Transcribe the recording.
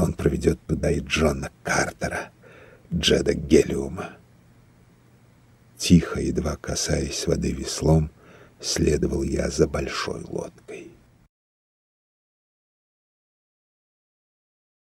что он проведет туда и Джона Картера, Джеда Гелиума. Тихо, едва касаясь воды веслом, следовал я за большой лодкой.